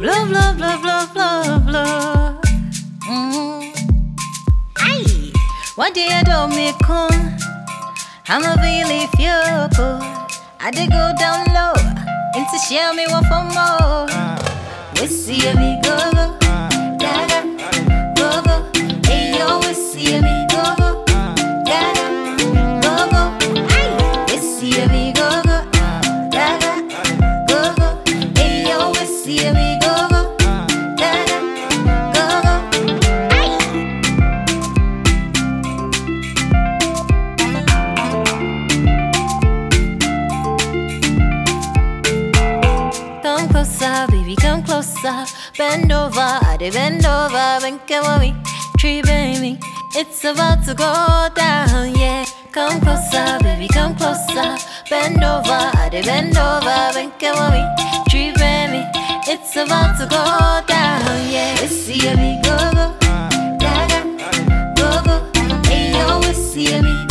Blah blah blah blah blah blah. Mm. Aye, one day I don't me come. I'm a really good. I did go down low into share me one for more. We see me go gaga, go go. Hey yo, we see me go go, see me closer. Bend over, I did bend over. Bend with me, tree baby. It's about to go down, yeah. Come closer, baby, come closer. Bend over, I did bend over. Bend with me, tree baby. It's about to go down, yeah. See me go go, gaga, go go. Yo, we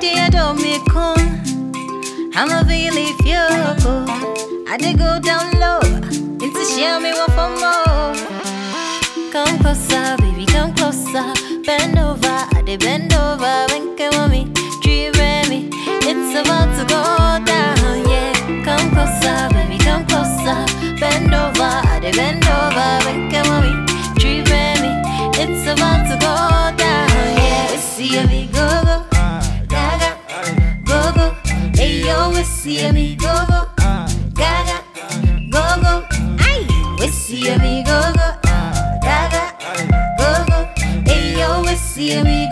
I don't me come, I'm a really feel. I did go down low, into share me one for more. Come closer, baby, come closer. Bend over, I did bend over. Wink at me, see me go go, gaga, go go. Ay, we see me go go, gaga, go go. Hey yo, we see me